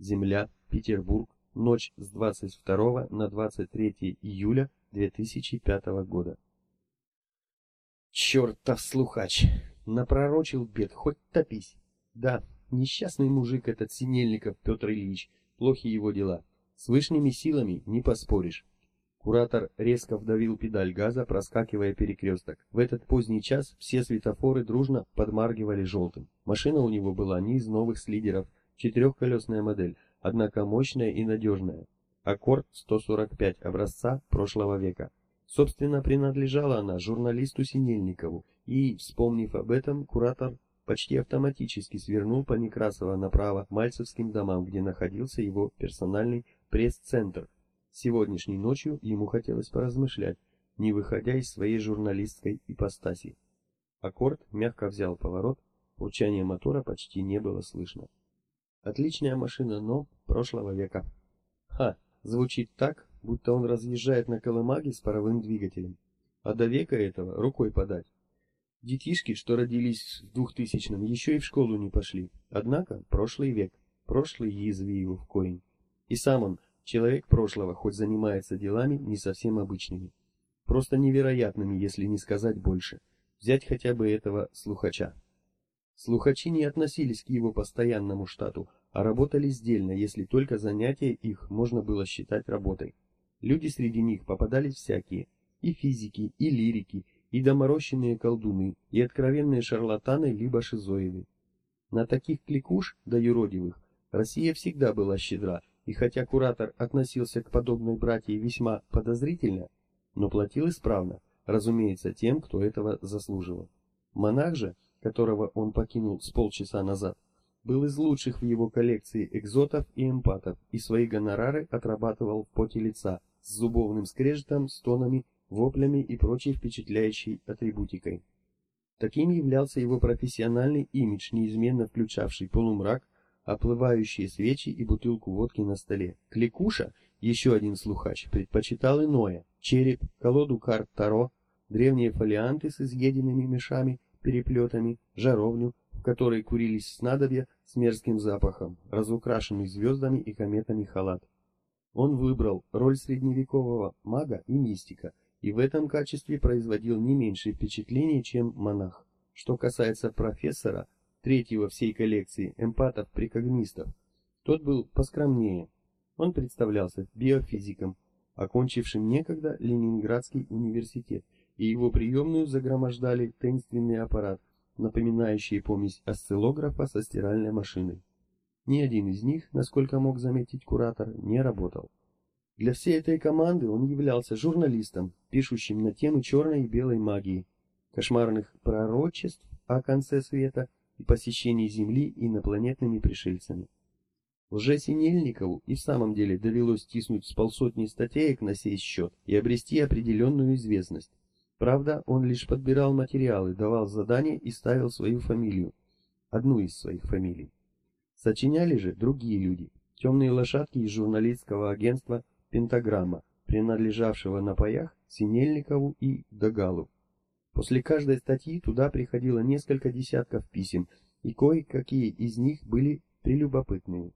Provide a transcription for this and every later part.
Земля, Петербург, ночь с 22 на 23 июля 2005 года. Чертов слухач! Напророчил бед, хоть топись. Да, несчастный мужик этот Синельников Петр Ильич, плохи его дела. С высшими силами не поспоришь. Куратор резко вдавил педаль газа, проскакивая перекресток. В этот поздний час все светофоры дружно подмаргивали желтым. Машина у него была не из новых слидеров, четырехколесная модель, однако мощная и надежная. Аккорд 145 образца прошлого века. Собственно, принадлежала она журналисту Синельникову, и, вспомнив об этом, куратор почти автоматически свернул по Некрасова направо Мальцевским домам, где находился его персональный пресс-центр. Сегодняшней ночью ему хотелось поразмышлять, не выходя из своей журналистской ипостаси. Аккорд мягко взял поворот, урчание мотора почти не было слышно. Отличная машина, но прошлого века. Ха, звучит так, будто он разъезжает на колымаге с паровым двигателем. А до века этого рукой подать. Детишки, что родились в двухтысячном, еще и в школу не пошли. Однако прошлый век, прошлый язви его в корень. И сам он, человек прошлого, хоть занимается делами не совсем обычными. Просто невероятными, если не сказать больше. Взять хотя бы этого слухача. Слухачи не относились к его постоянному штату, а работали сдельно, если только занятия их можно было считать работой. Люди среди них попадались всякие, и физики, и лирики, и доморощенные колдуны, и откровенные шарлатаны либо шизоиды. На таких кликуш, да юродивых, Россия всегда была щедра, и хотя куратор относился к подобной братье весьма подозрительно, но платил исправно, разумеется, тем, кто этого заслуживал. Монах же, которого он покинул с полчаса назад, был из лучших в его коллекции экзотов и эмпатов, и свои гонорары отрабатывал в поте лица, с зубовным скрежетом, стонами, воплями и прочей впечатляющей атрибутикой. Таким являлся его профессиональный имидж, неизменно включавший полумрак, оплывающие свечи и бутылку водки на столе. Кликуша, еще один слухач, предпочитал иное: череп, колоду карт Таро, древние фолианты с изъеденными мешами переплетами, жаровню, в которой курились снадобья с мерзким запахом, разукрашенный звездами и кометами халат. Он выбрал роль средневекового мага и мистика, и в этом качестве производил не меньшее впечатление, чем монах. Что касается профессора, третьего всей коллекции эмпатов-прикогнистов, тот был поскромнее. Он представлялся биофизиком, окончившим некогда Ленинградский университет и его приемную загромождали таинственный аппарат, напоминающий помесь осциллографа со стиральной машиной. Ни один из них, насколько мог заметить куратор, не работал. Для всей этой команды он являлся журналистом, пишущим на темы черной и белой магии, кошмарных пророчеств о конце света и посещении Земли инопланетными пришельцами. Лжесинельникову и в самом деле довелось тиснуть с полсотни статеек на сей счет и обрести определенную известность. Правда, он лишь подбирал материалы, давал задания и ставил свою фамилию, одну из своих фамилий. Сочиняли же другие люди, темные лошадки из журналистского агентства «Пентаграмма», принадлежавшего на паях Синельникову и Догалу. После каждой статьи туда приходило несколько десятков писем, и кое-какие из них были прелюбопытные.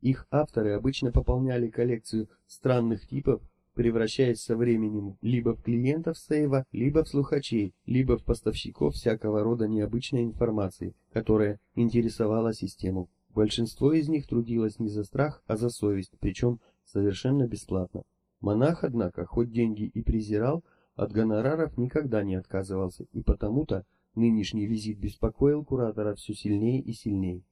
Их авторы обычно пополняли коллекцию странных типов превращаясь со временем либо в клиентов сейва, либо в слухачей, либо в поставщиков всякого рода необычной информации, которая интересовала систему. Большинство из них трудилось не за страх, а за совесть, причем совершенно бесплатно. Монах, однако, хоть деньги и презирал, от гонораров никогда не отказывался, и потому-то нынешний визит беспокоил куратора все сильнее и сильнее.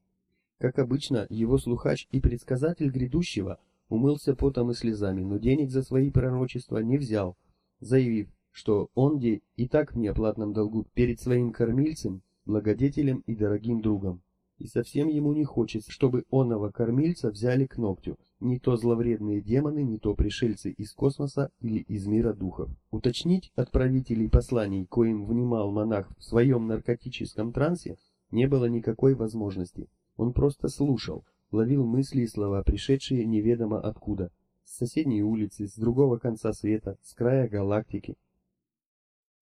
Как обычно, его слухач и предсказатель грядущего – умылся потом и слезами, но денег за свои пророчества не взял, заявив, что он и так в неоплатном долгу перед своим кормильцем, благодетелем и дорогим другом. И совсем ему не хочется, чтобы оного кормильца взяли к ногтю, не то зловредные демоны, не то пришельцы из космоса или из мира духов. Уточнить отправителей посланий, коим внимал монах в своем наркотическом трансе, не было никакой возможности. Он просто слушал, ловил мысли и слова, пришедшие неведомо откуда, с соседней улицы, с другого конца света, с края галактики.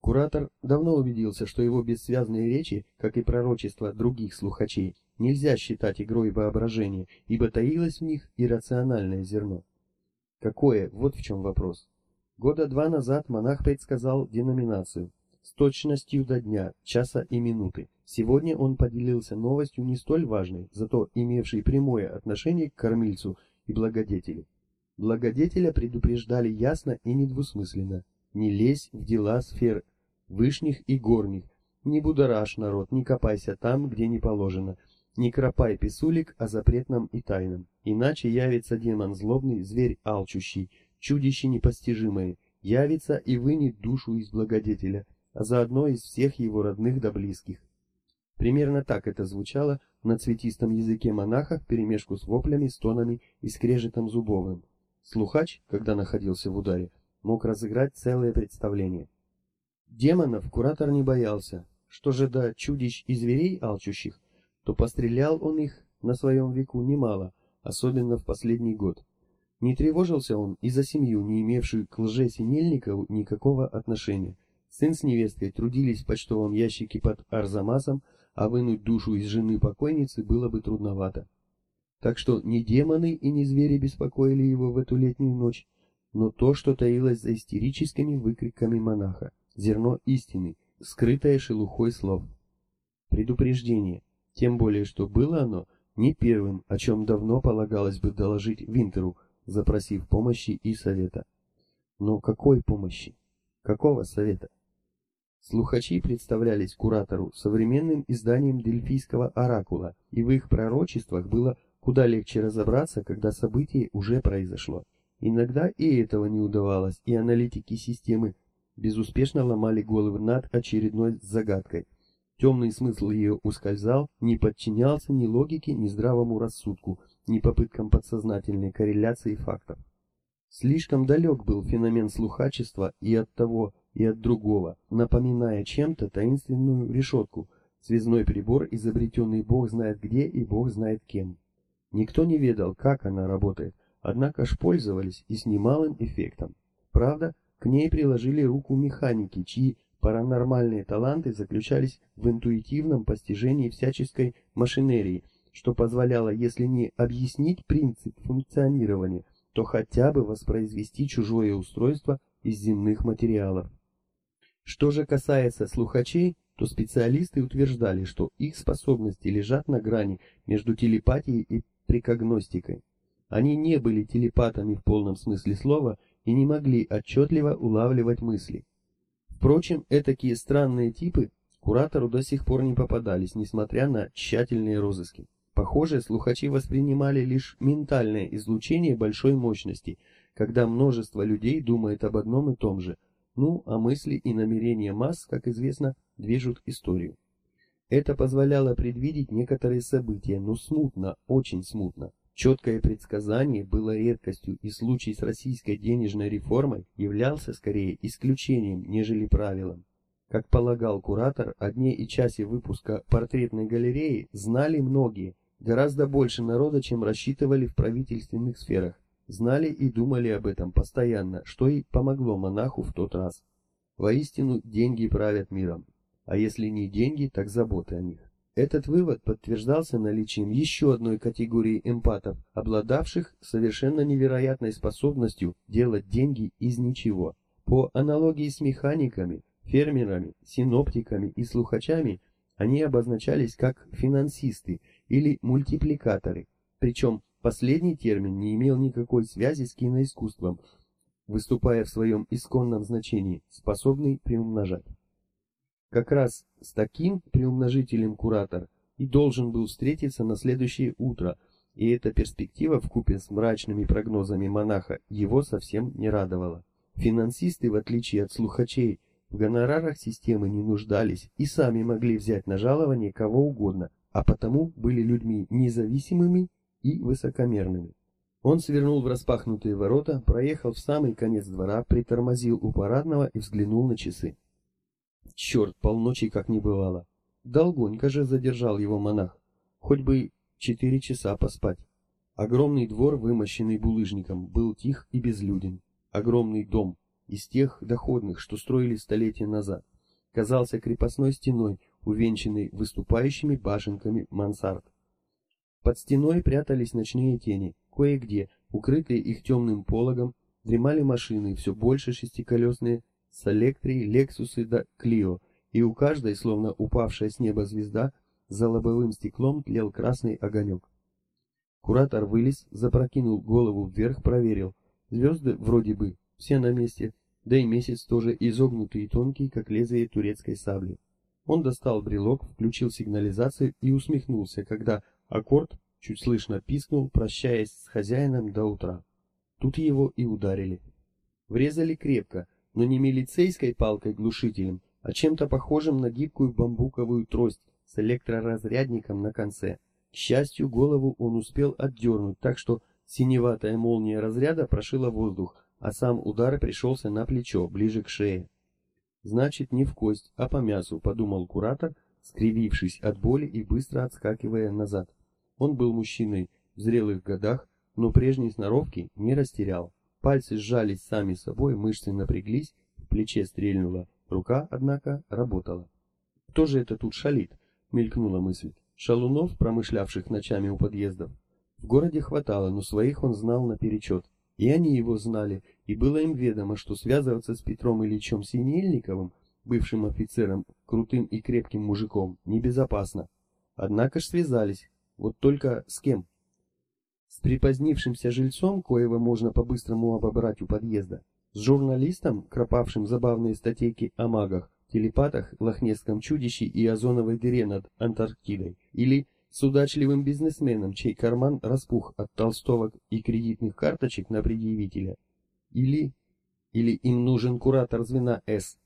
Куратор давно убедился, что его бессвязные речи, как и пророчества других слухачей, нельзя считать игрой воображения, ибо таилось в них иррациональное зерно. Какое? Вот в чем вопрос. Года два назад монах предсказал деноминацию с точностью до дня, часа и минуты. Сегодня он поделился новостью не столь важной, зато имевшей прямое отношение к кормильцу и благодетелю. Благодетеля предупреждали ясно и недвусмысленно. Не лезь в дела сфер вышних и горних, не будоражь народ, не копайся там, где не положено, не кропай писулик о запретном и тайном, иначе явится демон злобный, зверь алчущий, чудище непостижимое, явится и вынет душу из благодетеля, а заодно из всех его родных да близких. Примерно так это звучало на цветистом языке монаха вперемешку с воплями, стонами и скрежетом зубовым. Слухач, когда находился в ударе, мог разыграть целое представление. Демонов куратор не боялся. Что же до чудищ и зверей алчущих, то пострелял он их на своем веку немало, особенно в последний год. Не тревожился он и за семью, не имевшую к лже-синельникову никакого отношения. Сын с невесткой трудились в почтовом ящике под Арзамасом, а вынуть душу из жены покойницы было бы трудновато. Так что ни демоны и ни звери беспокоили его в эту летнюю ночь, но то, что таилось за истерическими выкриками монаха, зерно истины, скрытое шелухой слов. Предупреждение, тем более, что было оно не первым, о чем давно полагалось бы доложить Винтеру, запросив помощи и совета. Но какой помощи? Какого совета? Слухачи представлялись куратору современным изданием Дельфийского оракула, и в их пророчествах было куда легче разобраться, когда событие уже произошло. Иногда и этого не удавалось, и аналитики системы безуспешно ломали головы над очередной загадкой. Темный смысл ее ускользал, не подчинялся ни логике, ни здравому рассудку, ни попыткам подсознательной корреляции фактов. Слишком далек был феномен слухачества и от того, и от другого, напоминая чем-то таинственную решетку, связной прибор, изобретенный бог знает где и бог знает кем. Никто не ведал, как она работает, однако ж пользовались и с немалым эффектом. Правда, к ней приложили руку механики, чьи паранормальные таланты заключались в интуитивном постижении всяческой машинерии, что позволяло, если не объяснить принцип функционирования, то хотя бы воспроизвести чужое устройство из земных материалов. Что же касается слухачей, то специалисты утверждали, что их способности лежат на грани между телепатией и прикогностикой. Они не были телепатами в полном смысле слова и не могли отчетливо улавливать мысли. Впрочем, этакие странные типы куратору до сих пор не попадались, несмотря на тщательные розыски. Похоже, слухачи воспринимали лишь ментальное излучение большой мощности, когда множество людей думает об одном и том же. Ну, а мысли и намерения масс, как известно, движут историю. Это позволяло предвидеть некоторые события, но смутно, очень смутно. Четкое предсказание было редкостью, и случай с российской денежной реформой являлся скорее исключением, нежели правилом. Как полагал куратор, о дне и часе выпуска портретной галереи знали многие, гораздо больше народа, чем рассчитывали в правительственных сферах. Знали и думали об этом постоянно, что и помогло монаху в тот раз. Воистину, деньги правят миром. А если не деньги, так заботы о них. Этот вывод подтверждался наличием еще одной категории эмпатов, обладавших совершенно невероятной способностью делать деньги из ничего. По аналогии с механиками, фермерами, синоптиками и слухачами, они обозначались как финансисты или мультипликаторы, причем последний термин не имел никакой связи с киноискусством, выступая в своем исконном значении, способный приумножать. Как раз с таким приумножителем куратор и должен был встретиться на следующее утро, и эта перспектива вкупе с мрачными прогнозами монаха его совсем не радовала. Финансисты, в отличие от слухачей, в гонорарах системы не нуждались и сами могли взять на жалование кого угодно, а потому были людьми независимыми и высокомерными. Он свернул в распахнутые ворота, проехал в самый конец двора, притормозил у парадного и взглянул на часы. Черт, полночи как не бывало. Долгонько же задержал его монах. Хоть бы четыре часа поспать. Огромный двор, вымощенный булыжником, был тих и безлюден. Огромный дом, из тех доходных, что строили столетия назад, казался крепостной стеной, увенчанной выступающими башенками мансард. Под стеной прятались ночные тени, кое-где, укрытые их темным пологом, дремали машины, все больше шестиколесные, с Электрии, Лексусы да Клио, и у каждой, словно упавшая с неба звезда, за лобовым стеклом тлел красный огонек. Куратор вылез, запрокинул голову вверх, проверил. Звезды вроде бы все на месте, да и месяц тоже изогнутый и тонкий, как лезвие турецкой сабли. Он достал брелок, включил сигнализацию и усмехнулся, когда аккорд чуть слышно пискнул, прощаясь с хозяином до утра. Тут его и ударили. Врезали крепко, но не милицейской палкой-глушителем, а чем-то похожим на гибкую бамбуковую трость с электроразрядником на конце. К счастью, голову он успел отдернуть, так что синеватая молния разряда прошила воздух, а сам удар пришелся на плечо, ближе к шее. Значит, не в кость, а по мясу, подумал куратор, скривившись от боли и быстро отскакивая назад. Он был мужчиной в зрелых годах, но прежней сноровки не растерял. Пальцы сжались сами собой, мышцы напряглись, в плече стрельнула, рука, однако, работала. Кто же это тут шалит? мелькнула мысль. Шалунов, промышлявших ночами у подъездов, в городе хватало, но своих он знал наперечет. И они его знали, и было им ведомо, что связываться с Петром Ильичем Синельниковым, бывшим офицером, крутым и крепким мужиком, небезопасно. Однако ж связались, вот только с кем? С припозднившимся жильцом, коего можно по-быстрому обобрать у подъезда, с журналистом, кропавшим забавные статейки о магах, телепатах, лохнесском чудище и озоновой дыре над Антарктидой, или с удачливым бизнесменом, чей карман распух от толстовок и кредитных карточек на предъявителя. Или... Или им нужен куратор звена С,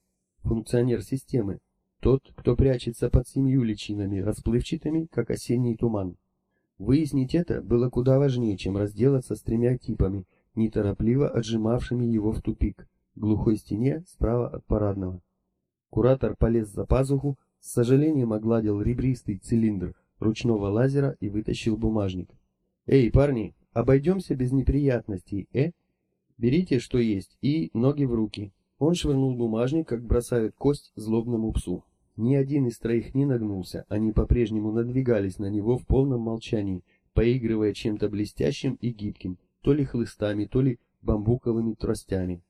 функционер системы, тот, кто прячется под семью личинами, расплывчатыми, как осенний туман. Выяснить это было куда важнее, чем разделаться с тремя типами, неторопливо отжимавшими его в тупик, глухой стене справа от парадного. Куратор полез за пазуху, с сожалением огладил ребристый цилиндр, ручного лазера и вытащил бумажник. «Эй, парни, обойдемся без неприятностей, э? Берите, что есть, и ноги в руки». Он швырнул бумажник, как бросают кость злобному псу. Ни один из троих не нагнулся, они по-прежнему надвигались на него в полном молчании, поигрывая чем-то блестящим и гибким, то ли хлыстами, то ли бамбуковыми тростями.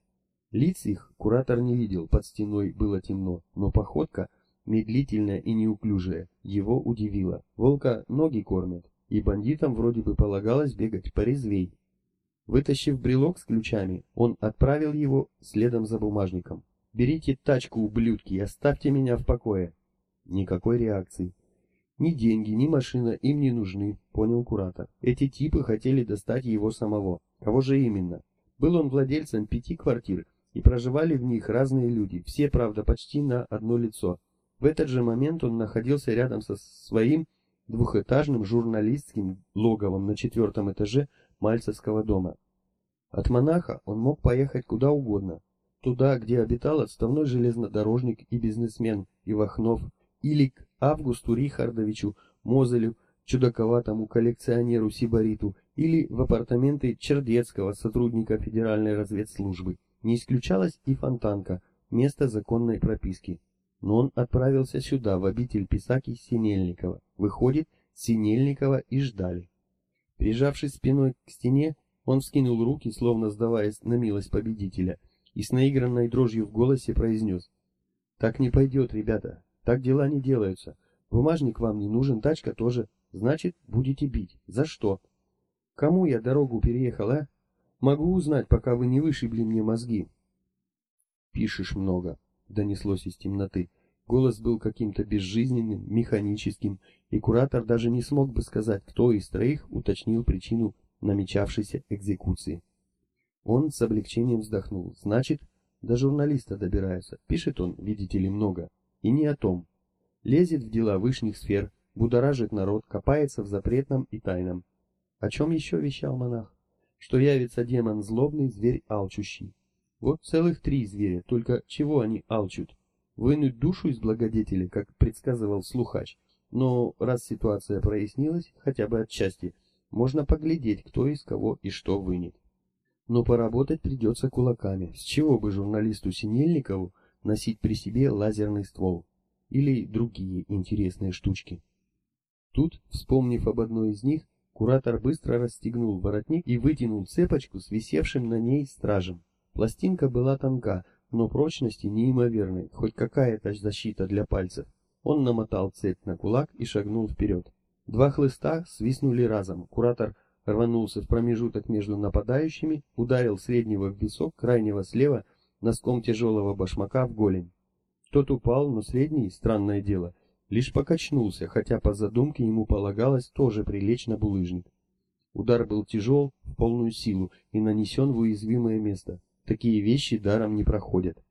Лиц их куратор не видел, под стеной было темно, но походка — медлительная и неуклюжая, его удивило. Волка ноги кормят, и бандитам вроде бы полагалось бегать порезвей. Вытащив брелок с ключами, он отправил его следом за бумажником. «Берите тачку, ублюдки, и оставьте меня в покое». Никакой реакции. Ни деньги, ни машина им не нужны, понял куратор. Эти типы хотели достать его самого. Кого же именно? Был он владельцем пяти квартир, и проживали в них разные люди, все, правда, почти на одно лицо. В этот же момент он находился рядом со своим двухэтажным журналистским логовом на четвертом этаже Мальцевского дома. От монаха он мог поехать куда угодно, туда, где обитал отставной железнодорожник и бизнесмен Ивахнов, или к Августу Рихардовичу Мозелю, чудаковатому коллекционеру Сибариту, или в апартаменты Чердецкого, сотрудника Федеральной разведслужбы. Не исключалась и Фонтанка, место законной прописки но он отправился сюда, в обитель Писаки Синельникова. Выходит, Синельникова и ждали. Прижавшись спиной к стене, он вскинул руки, словно сдаваясь на милость победителя, и с наигранной дрожью в голосе произнес. «Так не пойдет, ребята, так дела не делаются. Бумажник вам не нужен, тачка тоже. Значит, будете бить. За что? Кому я дорогу переехал, а? Могу узнать, пока вы не вышибли мне мозги». «Пишешь много», донеслось из темноты. Голос был каким-то безжизненным, механическим, и куратор даже не смог бы сказать, кто из троих уточнил причину намечавшейся экзекуции. Он с облегчением вздохнул. Значит, до журналиста добираются. Пишет он, видите ли, много. И не о том. Лезет в дела высших сфер, будоражит народ, копается в запретном и тайном. О чем еще вещал монах? Что явится демон злобный, зверь алчущий. Вот целых три зверя, только чего они алчут? Вынуть душу из благодетеля, как предсказывал слухач. Но раз ситуация прояснилась, хотя бы отчасти, можно поглядеть, кто из кого и что вынет. Но поработать придется кулаками. С чего бы журналисту Синельникову носить при себе лазерный ствол? Или другие интересные штучки? Тут, вспомнив об одной из них, Куратор быстро расстегнул воротник и вытянул цепочку с висевшим на ней стражем. Пластинка была тонка, но прочности неимоверной, хоть какая-то защита для пальцев. Он намотал цепь на кулак и шагнул вперед. Два хлыста свистнули разом. Куратор рванулся в промежуток между нападающими, ударил среднего в висок, крайнего слева, носком тяжелого башмака в голень. Тот упал, но средний, странное дело, лишь покачнулся, хотя по задумке ему полагалось тоже прилечь на булыжник. Удар был тяжел, в полную силу и нанесен в уязвимое место. Такие вещи даром не проходят.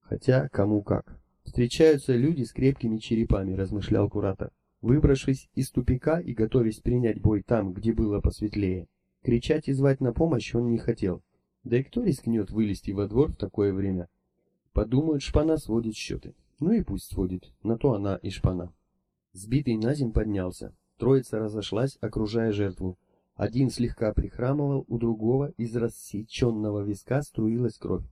Хотя кому как. Встречаются люди с крепкими черепами, размышлял куратор. Выбравшись из тупика и готовясь принять бой там, где было посветлее, кричать и звать на помощь он не хотел. Да и кто рискнет вылезти во двор в такое время? Подумают, шпана сводит счеты. Ну и пусть сводит, на то она и шпана. Сбитый на земь поднялся. Троица разошлась, окружая жертву. Один слегка прихрамывал, у другого из рассеченного виска струилась кровь.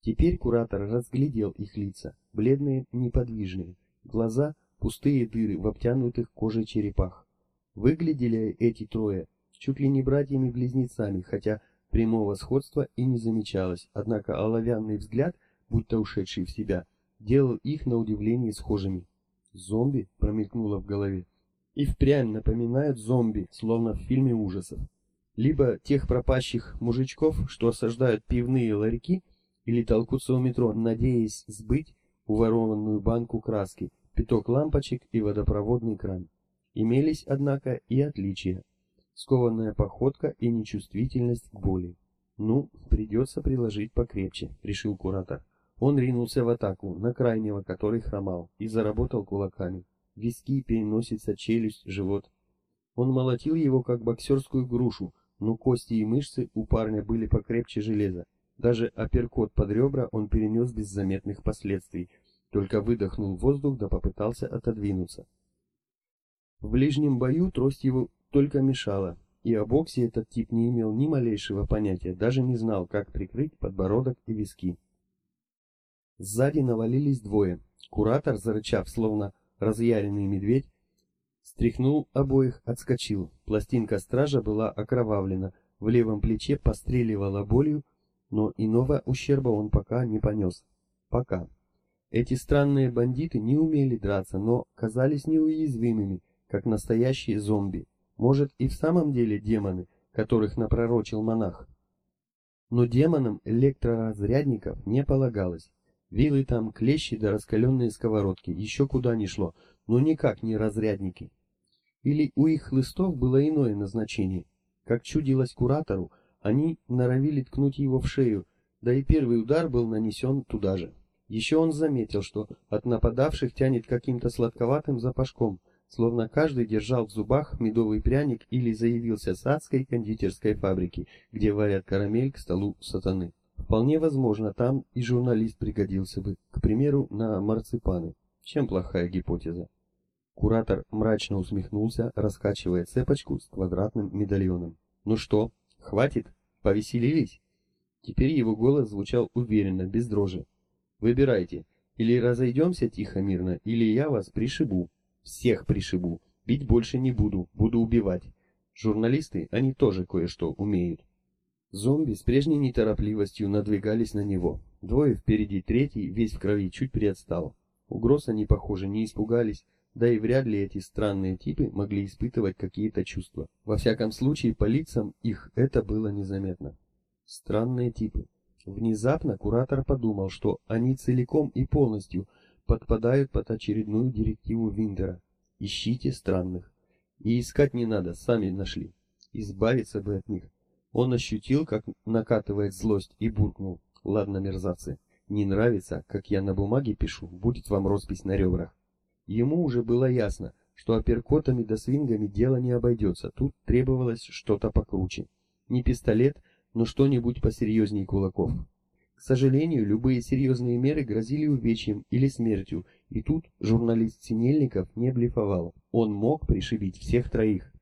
Теперь куратор разглядел их лица, бледные, неподвижные, глаза пустые дыры в обтянутых кожей черепах. Выглядели эти трое чуть ли не братьями-близнецами, хотя прямого сходства и не замечалось, однако оловянный взгляд, будто ушедший в себя, делал их на удивление схожими. Зомби промелькнуло в голове. И впрямь напоминают зомби, словно в фильме ужасов. Либо тех пропащих мужичков, что осаждают пивные ларьки, или толкутся у метро, надеясь сбыть уворованную банку краски, пяток лампочек и водопроводный кран. Имелись, однако, и отличия. Скованная походка и нечувствительность к боли. Ну, придется приложить покрепче, решил куратор. Он ринулся в атаку, на крайнего, который хромал, и заработал кулаками. Виски, переносица, челюсть, живот. Он молотил его, как боксерскую грушу, но кости и мышцы у парня были покрепче железа. Даже апперкот под ребра он перенес без заметных последствий, только выдохнул воздух да попытался отодвинуться. В ближнем бою трость его только мешала, и о боксе этот тип не имел ни малейшего понятия, даже не знал, как прикрыть подбородок и виски. Сзади навалились двое. Куратор, зарычав, словно разъяренный медведь, стряхнул обоих, отскочил. Пластинка стража была окровавлена, в левом плече постреливала болью, но иного ущерба он пока не понес. Пока. Эти странные бандиты не умели драться, но казались неуязвимыми, как настоящие зомби. Может и в самом деле демоны, которых напророчил монах. Но демонам электроразрядников не полагалось. Вилы там, клещи да раскаленные сковородки, еще куда ни шло, но никак не разрядники. Или у их хлыстов было иное назначение. Как чудилось куратору, они норовили ткнуть его в шею, да и первый удар был нанесен туда же. Еще он заметил, что от нападавших тянет каким-то сладковатым запашком, словно каждый держал в зубах медовый пряник или заявился с адской кондитерской фабрики, где варят карамель к столу сатаны. Вполне возможно, там и журналист пригодился бы, к примеру, на марципаны. Чем плохая гипотеза? Куратор мрачно усмехнулся, раскачивая цепочку с квадратным медальоном. «Ну что, хватит? Повеселились?» Теперь его голос звучал уверенно, без дрожи. «Выбирайте, или разойдемся тихо-мирно, или я вас пришибу. Всех пришибу. Бить больше не буду, буду убивать. Журналисты, они тоже кое-что умеют». Зомби с прежней неторопливостью надвигались на него. Двое впереди, третий, весь в крови, чуть приотстал. Угроз они, похоже, не испугались, да и вряд ли эти странные типы могли испытывать какие-то чувства. Во всяком случае, по лицам их это было незаметно. Странные типы. Внезапно куратор подумал, что они целиком и полностью подпадают под очередную директиву Виндера. Ищите странных. И искать не надо, сами нашли. Избавиться бы от них. Он ощутил, как накатывает злость, и буркнул. «Ладно, мерзавцы, не нравится, как я на бумаге пишу, будет вам роспись на ребрах». Ему уже было ясно, что апперкотами да свингами дело не обойдется, тут требовалось что-то покруче. Не пистолет, но что-нибудь посерьезнее кулаков. К сожалению, любые серьезные меры грозили увечьем или смертью, и тут журналист Синельников не блефовал. Он мог пришибить всех троих.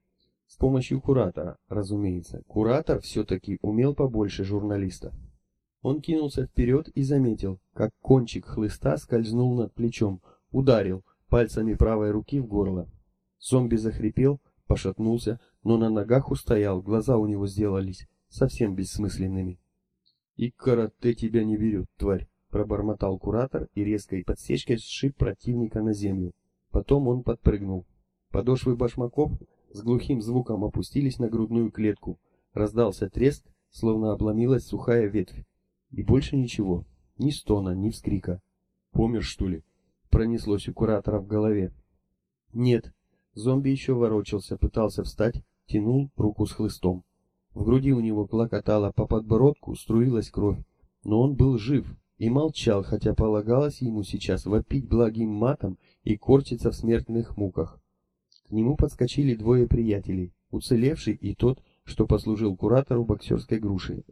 С помощью куратора, разумеется. Куратор все-таки умел побольше журналиста. Он кинулся вперед и заметил, как кончик хлыста скользнул над плечом, ударил пальцами правой руки в горло. Зомби захрипел, пошатнулся, но на ногах устоял, глаза у него сделались совсем бессмысленными. «И карате тебя не берет, тварь!» — пробормотал куратор и резкой подсечкой сшиб противника на землю. Потом он подпрыгнул. Подошвы башмаков с глухим звуком опустились на грудную клетку. Раздался треск, словно обломилась сухая ветвь. И больше ничего. Ни стона, ни вскрика. «Помер, что ли?» — пронеслось у куратора в голове. «Нет». Зомби еще ворочался, пытался встать, тянул руку с хлыстом. В груди у него клокотало, по подбородку струилась кровь. Но он был жив и молчал, хотя полагалось ему сейчас вопить благим матом и корчиться в смертных муках. К нему подскочили двое приятелей, уцелевший и тот, что послужил куратору боксерской груши.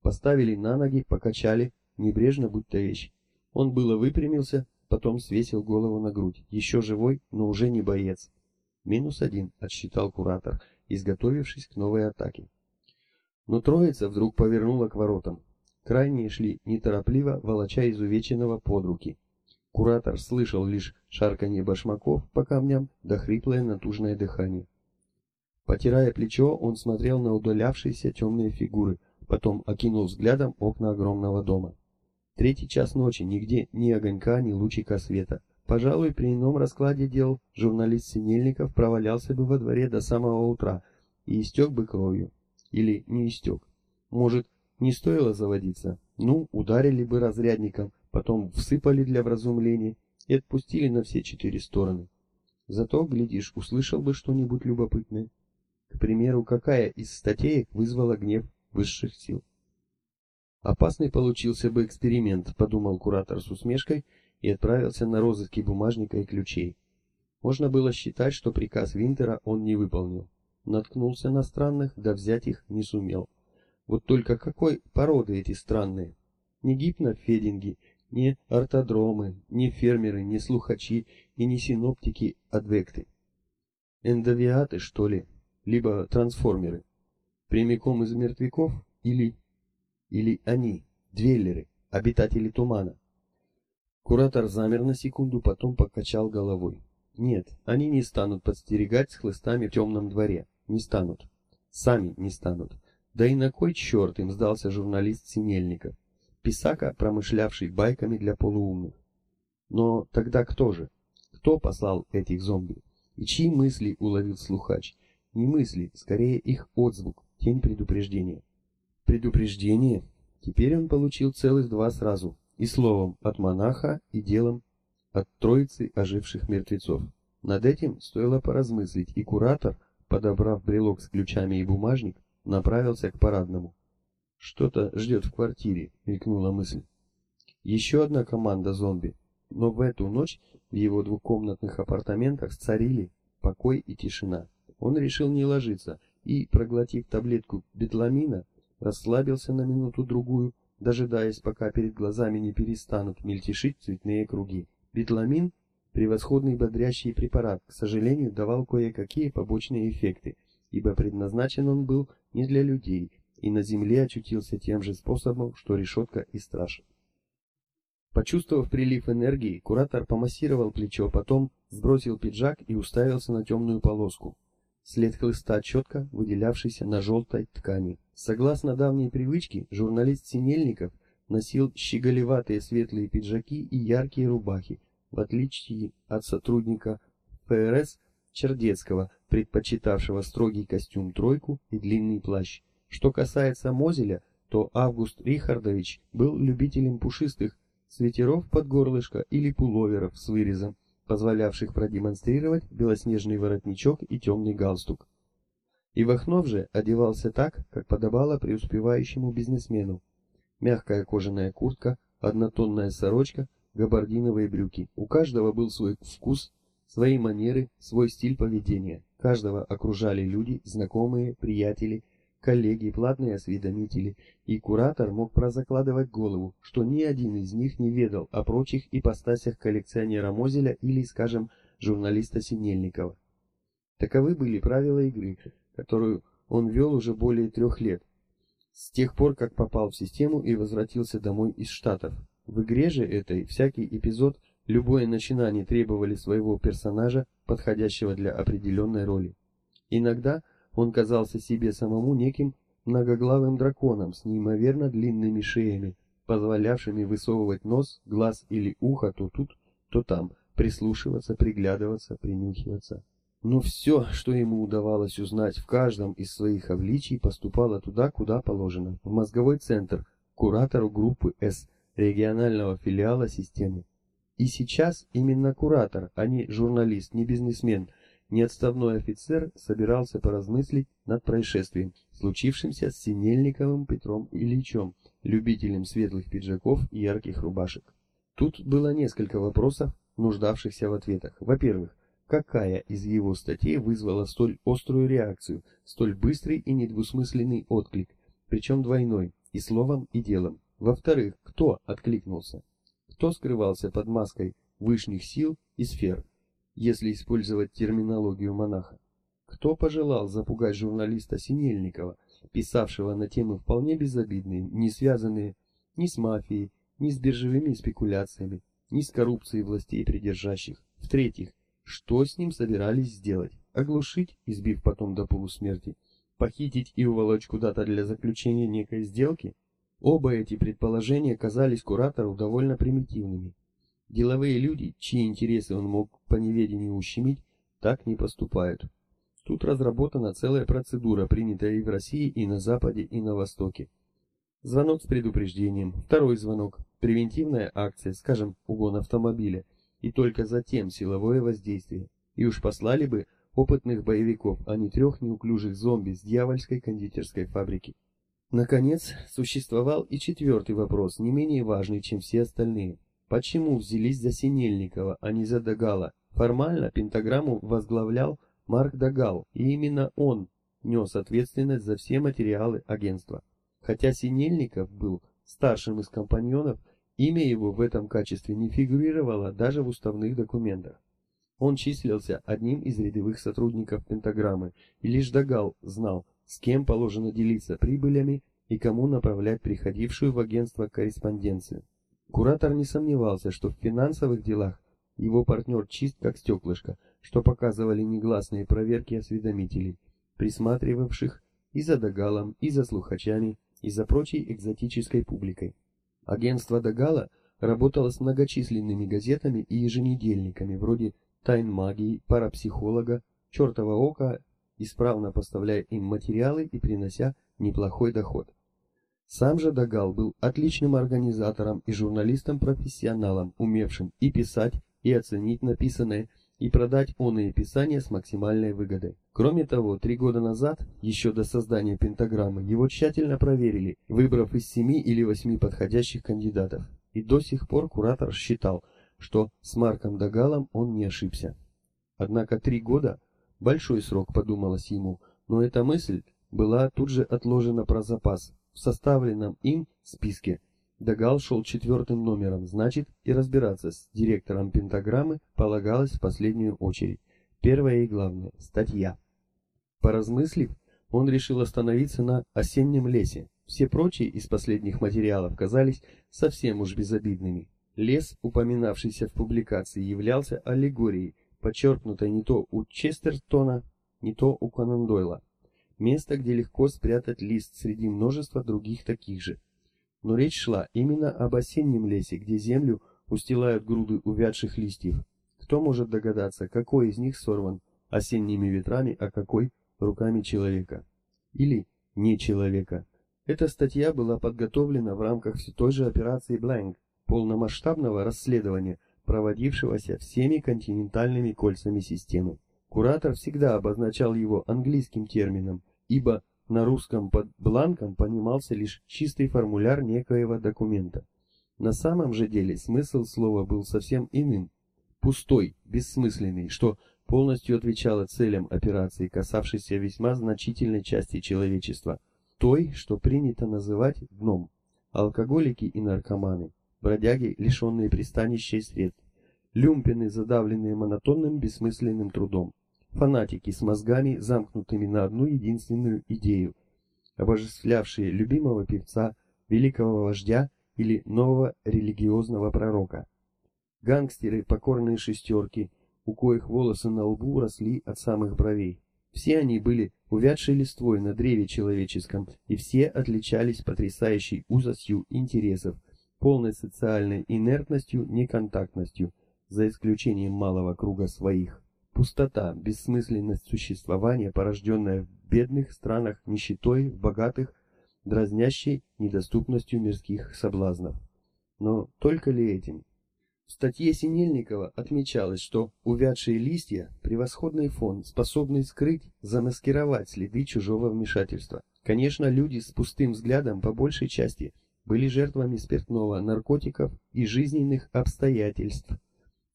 Поставили на ноги, покачали, небрежно будто вещь. Он было выпрямился, потом свесил голову на грудь. Еще живой, но уже не боец. Минус один, отсчитал куратор, изготовившись к новой атаке. Но троица вдруг повернула к воротам. Крайние шли неторопливо, волоча изувеченного под руки. Куратор слышал лишь шарканье башмаков по камням да хриплое натужное дыхание. Потирая плечо, он смотрел на удалявшиеся темные фигуры, потом окинул взглядом окна огромного дома. Третий час ночи, нигде ни огонька, ни лучика света. Пожалуй, при ином раскладе дел журналист Синельников провалялся бы во дворе до самого утра и истек бы кровью. Или не истек. Может, не стоило заводиться? Ну, ударили бы разрядником, потом всыпали для вразумления и отпустили на все четыре стороны. Зато, глядишь, услышал бы что-нибудь любопытное. К примеру, какая из статей вызвала гнев высших сил. Опасный получился бы эксперимент, подумал куратор с усмешкой и отправился на розыски бумажника и ключей. Можно было считать, что приказ Винтера он не выполнил. Наткнулся на странных, да взять их не сумел. Вот только какой породы эти странные? Не гипнофединги, не ортодромы, не фермеры, не слухачи и не синоптики-адвекты. Эндовиаты, что ли? Либо трансформеры? Прямиком из мертвяков или или они, двеллеры, обитатели тумана? Куратор замер на секунду, потом покачал головой. Нет, они не станут подстерегать с хлыстами в темном дворе. Не станут. Сами не станут. Да и на кой черт им сдался журналист Синельников, писака, промышлявший байками для полуумных? Но тогда кто же? Кто послал этих зомби? И чьи мысли уловил слухач? Не мысли, скорее их отзвук, тень предупреждения. Предупреждение? Теперь он получил целых два сразу, и словом от монаха, и делом от троицы оживших мертвецов. Над этим стоило поразмыслить, и куратор, подобрав брелок с ключами и бумажник, направился к парадному. «Что-то ждет в квартире», — мелькнула мысль. Еще одна команда зомби, но в эту ночь в его двухкомнатных апартаментах царили покой и тишина. Он решил не ложиться и, проглотив таблетку бетламина, расслабился на минуту-другую, дожидаясь, пока перед глазами не перестанут мельтешить цветные круги. Бетламин – превосходный бодрящий препарат, к сожалению, давал кое-какие побочные эффекты, ибо предназначен он был не для людей, и на земле очутился тем же способом, что решетка и страж. Почувствовав прилив энергии, куратор помассировал плечо, потом сбросил пиджак и уставился на темную полоску след хлыста четко выделявшийся на желтой ткани. Согласно давней привычке, журналист Синельников носил щеголеватые светлые пиджаки и яркие рубахи, в отличие от сотрудника ФРС Чердецкого, предпочитавшего строгий костюм-тройку и длинный плащ. Что касается Мозеля, то Август Рихардович был любителем пушистых свитеров под горлышко или пуловеров с вырезом, позволявших продемонстрировать белоснежный воротничок и темный галстук. Ивахнов же одевался так, как подобало преуспевающему бизнесмену. Мягкая кожаная куртка, однотонная сорочка, габардиновые брюки. У каждого был свой вкус, свои манеры, свой стиль поведения. Каждого окружали люди, знакомые, приятели, коллеги, платные осведомители, и куратор мог прозакладывать голову, что ни один из них не ведал о прочих ипостасях коллекционера Мозеля или, скажем, журналиста Синельникова. Таковы были правила игры, которую он вел уже более трех лет, с тех пор, как попал в систему и возвратился домой из Штатов. В игре же этой всякий эпизод, любое начинание требовали своего персонажа, подходящего для определенной роли. Иногда он казался себе самому неким многоглавым драконом с неимоверно длинными шеями, позволявшими высовывать нос, глаз или ухо то тут, то там, прислушиваться, приглядываться, принюхиваться. Но все, что ему удавалось узнать в каждом из своих обличий, поступало туда, куда положено, в мозговой центр, куратору группы С, регионального филиала системы. И сейчас именно куратор, а не журналист, не бизнесмен, не отставной офицер собирался поразмыслить над происшествием, случившимся с Синельниковым Петром Ильичем, любителем светлых пиджаков и ярких рубашек. Тут было несколько вопросов, нуждавшихся в ответах. Во-первых, какая из его статей вызвала столь острую реакцию, столь быстрый и недвусмысленный отклик, причем двойной, и словом, и делом. Во-вторых, кто откликнулся? Кто скрывался под маской высших сил и сфер, если использовать терминологию монаха? Кто пожелал запугать журналиста Синельникова, писавшего на темы вполне безобидные, не связанные ни с мафией, ни с биржевыми спекуляциями, ни с коррупцией властей придержащих? В-третьих, что с ним собирались сделать? Оглушить, избив потом до полусмерти? Похитить и уволочь куда-то для заключения некой сделки? Оба эти предположения казались куратору довольно примитивными. Деловые люди, чьи интересы он мог по неведению ущемить, так не поступают. Тут разработана целая процедура, принятая и в России, и на Западе, и на Востоке. Звонок с предупреждением, второй звонок, превентивная акция, скажем, угон автомобиля, и только затем силовое воздействие. И уж послали бы опытных боевиков, а не трех неуклюжих зомби с дьявольской кондитерской фабрики. Наконец, существовал и четвертый вопрос, не менее важный, чем все остальные. Почему взялись за Синельникова, а не за Дагала? Формально пентаграмму возглавлял Марк Дагал, и именно он нес ответственность за все материалы агентства. Хотя Синельников был старшим из компаньонов, имя его в этом качестве не фигурировало даже в уставных документах. Он числился одним из рядовых сотрудников пентаграммы, и лишь Дагал знал, с кем положено делиться прибылями и кому направлять приходившую в агентство корреспонденцию. Куратор не сомневался, что в финансовых делах его партнер чист как стеклышко, что показывали негласные проверки осведомителей, присматривавших и за Дагалом, и за слухачами, и за прочей экзотической публикой. Агентство Дагала работало с многочисленными газетами и еженедельниками, вроде «Тайн магии», «Парапсихолога», «Чертова ока» исправно поставляя им материалы и принося неплохой доход. Сам же Дагал был отличным организатором и журналистом-профессионалом, умевшим и писать, и оценить написанное, и продать оные писания с максимальной выгодой. Кроме того, три года назад, еще до создания пентаграммы, его тщательно проверили, выбрав из семи или восьми подходящих кандидатов. И до сих пор куратор считал, что с Марком Дагалом он не ошибся. Однако три года Большой срок, подумалось ему, но эта мысль была тут же отложена про запас. В составленном им списке Дагал шел четвертым номером, значит, и разбираться с директором пентаграммы полагалось в последнюю очередь. Первое и главное – статья. Поразмыслив, он решил остановиться на осеннем лесе. Все прочие из последних материалов казались совсем уж безобидными. Лес, упоминавшийся в публикации, являлся аллегорией, подчеркнутой не то у Честертона, не то у Конан Дойла. Место, где легко спрятать лист среди множества других таких же. Но речь шла именно об осеннем лесе, где землю устилают груды увядших листьев. Кто может догадаться, какой из них сорван осенними ветрами, а какой руками человека? Или не человека? Эта статья была подготовлена в рамках все той же операции Blank, полномасштабного расследования, проводившегося всеми континентальными кольцами системы. Куратор всегда обозначал его английским термином, ибо на русском под бланком понимался лишь чистый формуляр некоего документа. На самом же деле смысл слова был совсем иным, пустой, бессмысленный, что полностью отвечало целям операции, касавшейся весьма значительной части человечества, той, что принято называть дном, алкоголики и наркоманы бродяги, лишенные пристанища и средств, люмпины, задавленные монотонным бессмысленным трудом, фанатики с мозгами, замкнутыми на одну единственную идею, обожествлявшие любимого певца, великого вождя или нового религиозного пророка. Гангстеры, покорные шестерки, у коих волосы на лбу росли от самых бровей. Все они были увядшей листвой на древе человеческом, и все отличались потрясающей узостью интересов, полной социальной инертностью, неконтактностью, за исключением малого круга своих. Пустота, бессмысленность существования, порожденная в бедных странах нищетой, в богатых, дразнящей недоступностью мирских соблазнов. Но только ли этим? В статье Синельникова отмечалось, что увядшие листья – превосходный фон, способный скрыть, замаскировать следы чужого вмешательства. Конечно, люди с пустым взглядом по большей части были жертвами спиртного, наркотиков и жизненных обстоятельств.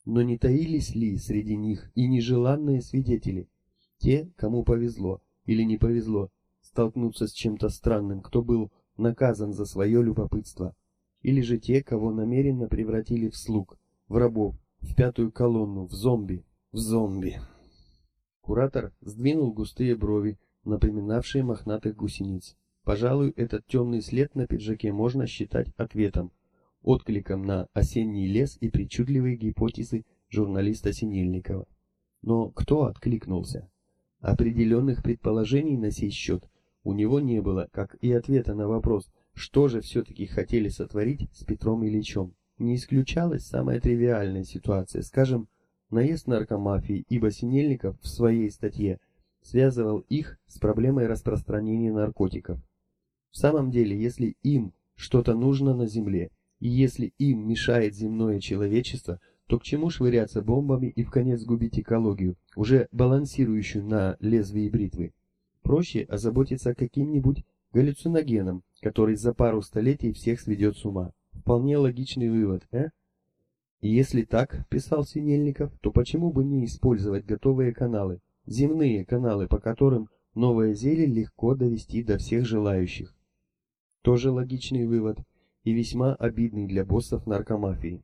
Но не таились ли среди них и нежеланные свидетели? Те, кому повезло или не повезло столкнуться с чем-то странным, кто был наказан за свое любопытство или же те, кого намеренно превратили в слуг, в рабов, в пятую колонну, в зомби, в зомби. Куратор сдвинул густые брови, напоминавшие мохнатых гусениц. Пожалуй, этот темный след на пиджаке можно считать ответом, откликом на осенний лес и причудливые гипотезы журналиста Синельникова. Но кто откликнулся? Определенных предположений на сей счет у него не было, как и ответа на вопрос, что же все-таки хотели сотворить с Петром Ильичем? Не исключалась самая тривиальная ситуация, скажем, наезд наркомафии, ибо Синельников в своей статье связывал их с проблемой распространения наркотиков. В самом деле, если им что-то нужно на земле, и если им мешает земное человечество, то к чему швыряться бомбами и в конец губить экологию, уже балансирующую на лезвии бритвы? Проще озаботиться каким-нибудь галлюциногеном, который за пару столетий всех сведет с ума. Вполне логичный вывод, э? Если так, писал Синельников, то почему бы не использовать готовые каналы, земные каналы, по которым новое зелье легко довести до всех желающих? Тоже логичный вывод и весьма обидный для боссов наркомафии.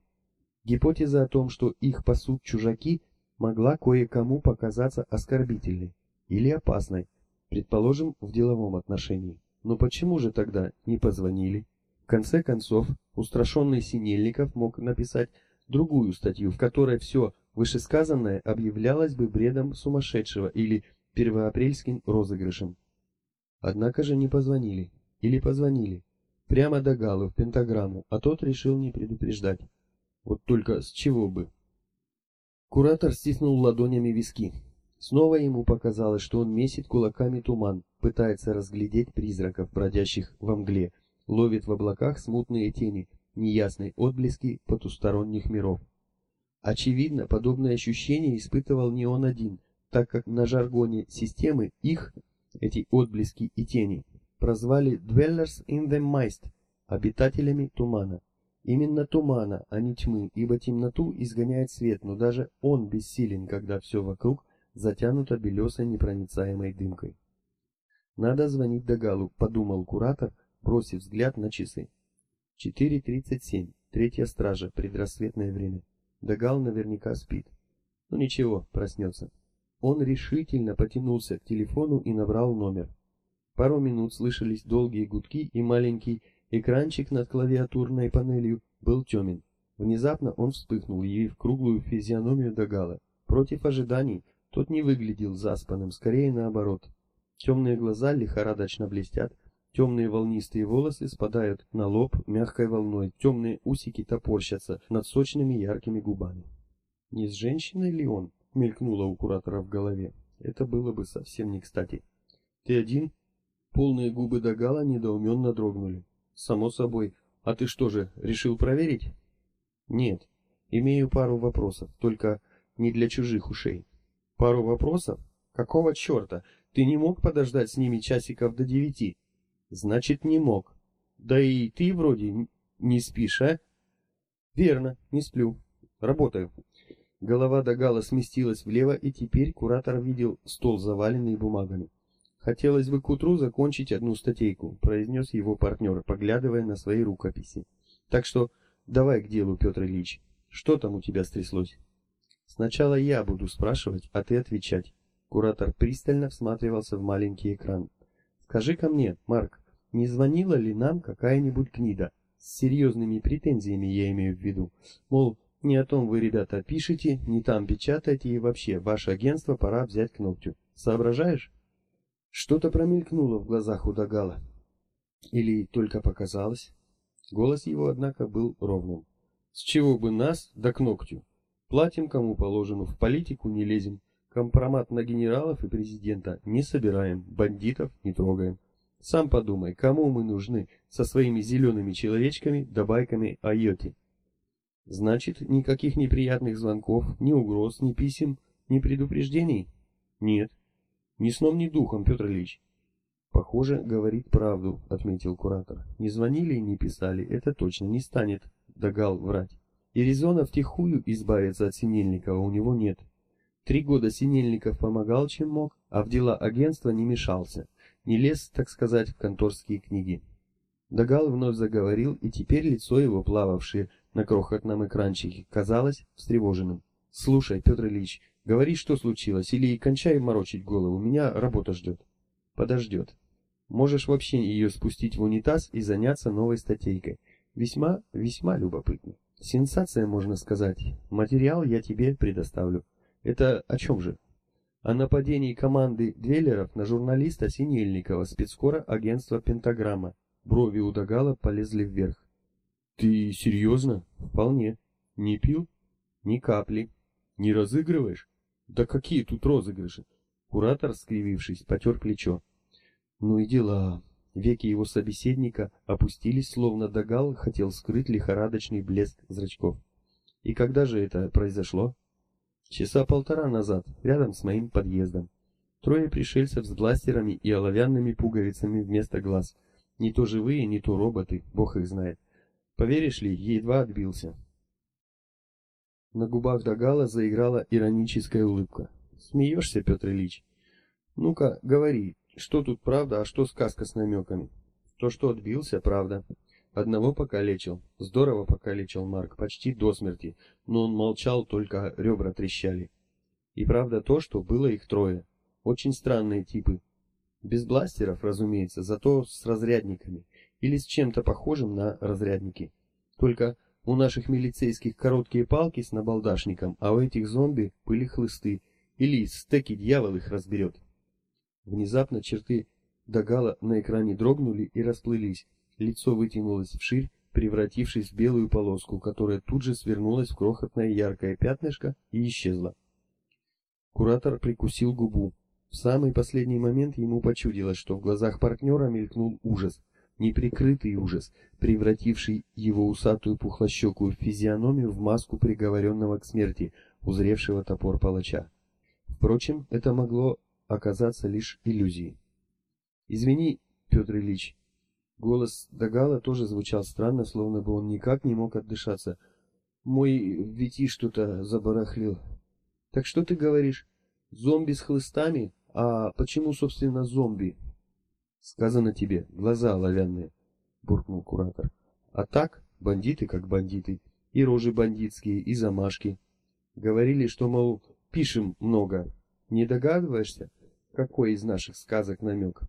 Гипотеза о том, что их пасут чужаки, могла кое-кому показаться оскорбительной или опасной, предположим, в деловом отношении. Но почему же тогда не позвонили? В конце концов, устрашенный Синельников мог написать другую статью, в которой все вышесказанное объявлялось бы бредом сумасшедшего или первоапрельским розыгрышем. Однако же не позвонили. Или позвонили. Прямо до Галу в пентаграмму, а тот решил не предупреждать. Вот только с чего бы? Куратор стиснул ладонями виски. Снова ему показалось, что он месит кулаками туман, пытается разглядеть призраков, бродящих во мгле, ловит в облаках смутные тени, неясные отблески потусторонних миров. Очевидно, подобное ощущение испытывал не он один, так как на жаргоне системы их, эти отблески и тени, прозвали «dwellers in the mist» — обитателями тумана. Именно тумана, а не тьмы, ибо темноту изгоняет свет, но даже он бессилен, когда все вокруг затянуто белесой непроницаемой дымкой. Надо звонить Дагалу, подумал куратор, бросив взгляд на часы. 4.37, третья стража, предрассветное время. Дагал наверняка спит. Ну ничего, проснется. Он решительно потянулся к телефону и набрал номер. Пару минут слышались долгие гудки, и маленький экранчик над клавиатурной панелью был темен. Внезапно он вспыхнул, явив круглую физиономию Дагала. Против ожиданий тот не выглядел заспанным, скорее наоборот. Темные глаза лихорадочно блестят, темные волнистые волосы спадают на лоб мягкой волной, темные усики топорщатся над сочными яркими губами. Не с женщиной ли он? мелькнуло у куратора в голове. Это было бы совсем не кстати. Ты один? Полные губы Дагала недоуменно дрогнули. Само собой. А ты что же, решил проверить? Нет. Имею пару вопросов, только не для чужих ушей. Пару вопросов? Какого черта? Ты не мог подождать с ними часиков до девяти? Значит, не мог. Да и ты вроде не спишь, а? Верно, не сплю. Работаю. Голова Дагала сместилась влево, и теперь куратор видел стол, заваленный бумагами. Хотелось бы к утру закончить одну статейку, произнес его партнер, поглядывая на свои рукописи. Так что давай к делу, Петр Ильич. Что там у тебя стряслось? Сначала я буду спрашивать, а ты отвечать. Куратор пристально всматривался в маленький экран. Скажи-ка мне, Марк, не звонила ли нам какая-нибудь гнида? С серьезными претензиями я имею в виду. Мол, не о том вы, ребята, пишете, не там печатаете и вообще, ваше агентство пора взять к ногтю. Соображаешь? Что-то промелькнуло в глазах у Дагала. Или только показалось? Голос его, однако, был ровным. С чего бы нас, да к ногтю? Платим кому положено, в политику не лезем. Компромат на генералов и президента не собираем, бандитов не трогаем. Сам подумай, кому мы нужны со своими зелеными человечками да байками о йоте? Значит, никаких неприятных звонков, ни угроз, ни писем, ни предупреждений? Нет. Ни сном, ни духом, Петр Ильич. Похоже, говорит правду, отметил куратор. Не звонили и не писали, это точно не станет Дагал врать. И резона втихую избавиться от Синельникова у него нет. Три года Синельников помогал, чем мог, а в дела агентства не мешался, не лез, так сказать, в конторские книги. Дагал вновь заговорил, и теперь лицо его, плававшее на крохотном экранчике, казалось встревоженным. «Слушай, Петр Ильич, говори, что случилось, или кончай морочить голову, меня работа ждет». «Подождет. Можешь вообще ее спустить в унитаз и заняться новой статейкой. Весьма, весьма любопытно. Сенсация, можно сказать. Материал я тебе предоставлю. Это о чем же? О нападении команды Двеллеров на журналиста Синельникова спецкора агентства Пентаграмма. Брови у Дагала полезли вверх. Ты серьезно? Вполне. Не пил? Ни капли. Не разыгрываешь? Да какие тут розыгрыши? Куратор, скривившись, потер плечо. Ну и дела. Веки его собеседника опустились, словно Дагал хотел скрыть лихорадочный блеск зрачков. И когда же это произошло? Часа полтора назад, рядом с моим подъездом. Трое пришельцев с бластерами и оловянными пуговицами вместо глаз. Не то живые, не то роботы, бог их знает. Поверишь ли, едва отбился. На губах Дагала заиграла ироническая улыбка. Смеешься, Петр Ильич? Ну-ка, говори, что тут правда, а что сказка с намеками? То, что отбился, правда. Одного покалечил, здорово покалечил Марк, почти до смерти, но он молчал, только ребра трещали. И правда то, что было их трое. Очень странные типы. Без бластеров, разумеется, зато с разрядниками. Или с чем-то похожим на разрядники. Только у наших милицейских короткие палки с набалдашником, а у этих зомби были хлысты. Или стеки дьявол их разберет. Внезапно черты Дагала на экране дрогнули и расплылись. Лицо вытянулось вширь, превратившись в белую полоску, которая тут же свернулась в крохотное яркое пятнышко и исчезла. Куратор прикусил губу. В самый последний момент ему почудилось, что в глазах партнера мелькнул ужас, неприкрытый ужас, превративший его усатую пухлощекую физиономию в маску приговоренного к смерти, узревшего топор палача. Впрочем, это могло оказаться лишь иллюзией. «Извини, Петр Ильич, Голос Дагала тоже звучал странно, словно бы он никак не мог отдышаться. Мой Вити что-то забарахлил. Так что ты говоришь? Зомби с хлыстами? А почему, собственно, зомби? Сказано тебе, глаза оловянные, буркнул куратор. А так, бандиты как бандиты, и рожи бандитские, и замашки. Говорили, что, мол, пишем много. Не догадываешься, какой из наших сказок намек?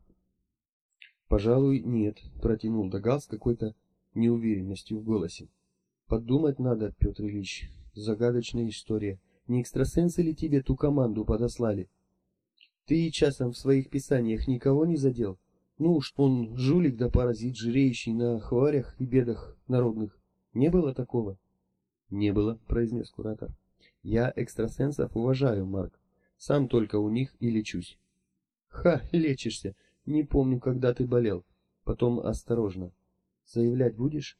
Пожалуй, нет, протянул Дагал с какой-то неуверенностью в голосе. Подумать надо, Петр Ильич. Загадочная история. Не экстрасенсы ли тебе ту команду подослали? Ты часом в своих писаниях никого не задел? Ну уж он жулик да паразит, жиреющий на хворях и бедах народных. Не было такого? Не было, произнес куратор. Я экстрасенсов уважаю, Марк. Сам только у них и лечусь. Ха, лечишься. Не помню, когда ты болел. Потом осторожно. Заявлять будешь?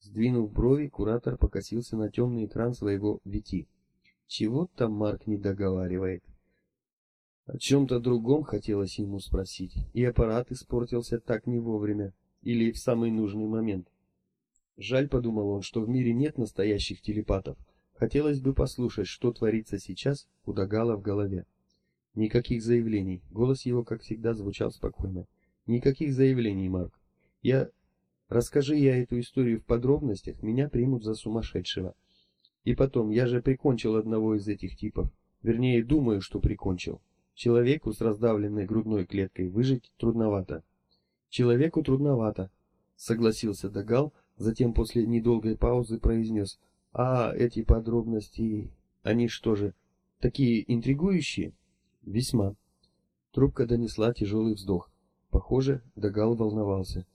Сдвинув брови, куратор покосился на темный экран своего Вити. Чего там Марк не договаривает? О чем-то другом хотелось ему спросить, и аппарат испортился так не вовремя или в самый нужный момент. Жаль, подумал он, что в мире нет настоящих телепатов. Хотелось бы послушать, что творится сейчас у Дагала в голове. Никаких заявлений. Голос его, как всегда, звучал спокойно. Никаких заявлений, Марк. Я расскажи я эту историю в подробностях, меня примут за сумасшедшего. И потом, я же прикончил одного из этих типов. Вернее, думаю, что прикончил. Человеку с раздавленной грудной клеткой выжить трудновато. Человеку трудновато, согласился Дагал, затем после недолгой паузы произнес: "А эти подробности, они что же, такие интригующие?" Весьма. Трубка донесла тяжелый вздох. Похоже, Дагал волновался.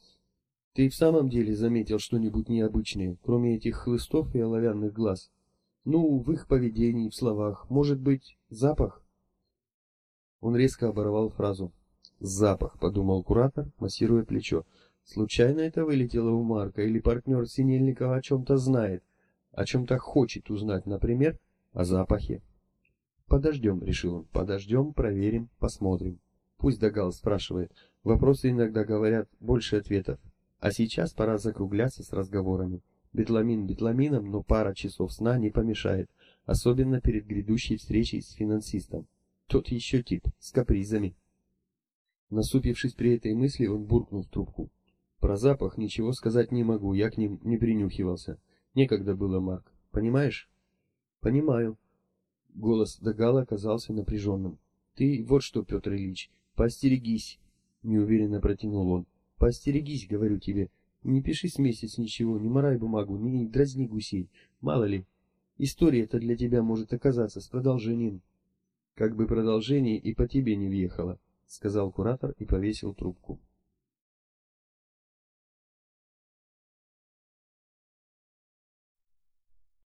Ты в самом деле заметил что-нибудь необычное, кроме этих хлыстов и оловянных глаз? Ну, в их поведении, в словах, может быть, запах? Он резко оборвал фразу. Запах, подумал куратор, массируя плечо. Случайно это вылетело у Марка или партнер Синельникова о чем-то знает, о чем-то хочет узнать, например, о запахе. Подождем, решил он, подождем, проверим, посмотрим. Пусть Дагал спрашивает. Вопросы иногда говорят больше ответов. А сейчас пора закругляться с разговорами. Бетламин бетламином, но пара часов сна не помешает, особенно перед грядущей встречей с финансистом. Тот еще тип, с капризами. Насупившись при этой мысли, он буркнул в трубку. Про запах ничего сказать не могу, я к ним не принюхивался. Некогда было, Марк. Понимаешь? Понимаю. Голос Дагала оказался напряженным. Ты вот что, Петр Ильич, поостерегись, неуверенно протянул он. Поостерегись, говорю тебе. Не пиши с месяц ничего, не морай бумагу, не дразни гусей. Мало ли, история эта для тебя может оказаться с продолжением. Как бы продолжение и по тебе не въехало, сказал куратор и повесил трубку.